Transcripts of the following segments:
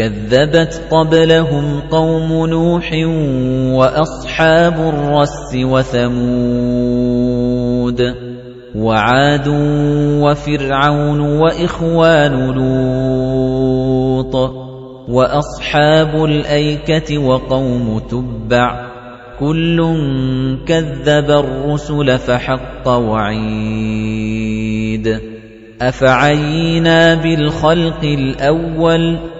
كَذَّبَتْ قَبْلَهُمْ قَوْمُ نُوحٍ وَأَصْحَابُ الرَّسِّ وَثَمُودُ وَعَادٌ وَفِرْعَوْنُ وَإِخْوَانُ لُوطٍ وَأَصْحَابُ الْأَيْكَةِ وَقَوْمُ تُبَّعٍ كُلٌّ كَذَّبَ الرُّسُلَ فَحَقَّ وَعِيدِ أَفَعَيِينَا بِالْخَلْقِ الْأَوَّلِ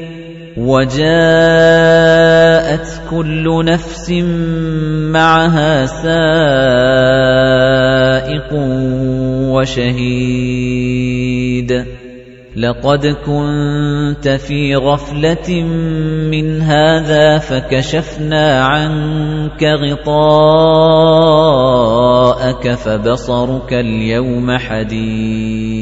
وَجَاءَتْ كُلُّ نَفْسٍ مَعَهَا سَائِقٌ وَشَهِيدٌ. لَقَدْ كُنتَ فِي غَفْلَةٍ مِّنْ هَذَا فَكَشَفْنَا عَنكَ غِطَاءَكَ فَبَصَرُكَ الْيَوْمَ حَدِيدٌ.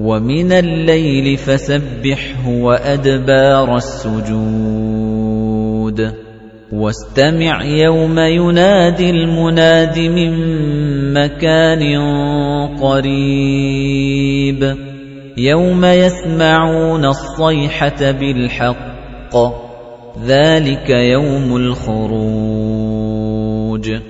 ومن الليل فسبحه وأدبار السجود. واستمع يوم ينادي المناد من مكان قريب. يَوْمَ يَسْمَعُونَ الصَّيْحَةَ بِالْحَقِّ. ذَلِكَ يَوْمُ الْخُرُوجِ.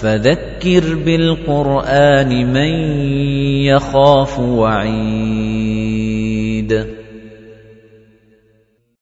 فَذَكِّرْ بِالْقُرْآنِ مَن يَخَافُ وَعِيدِ.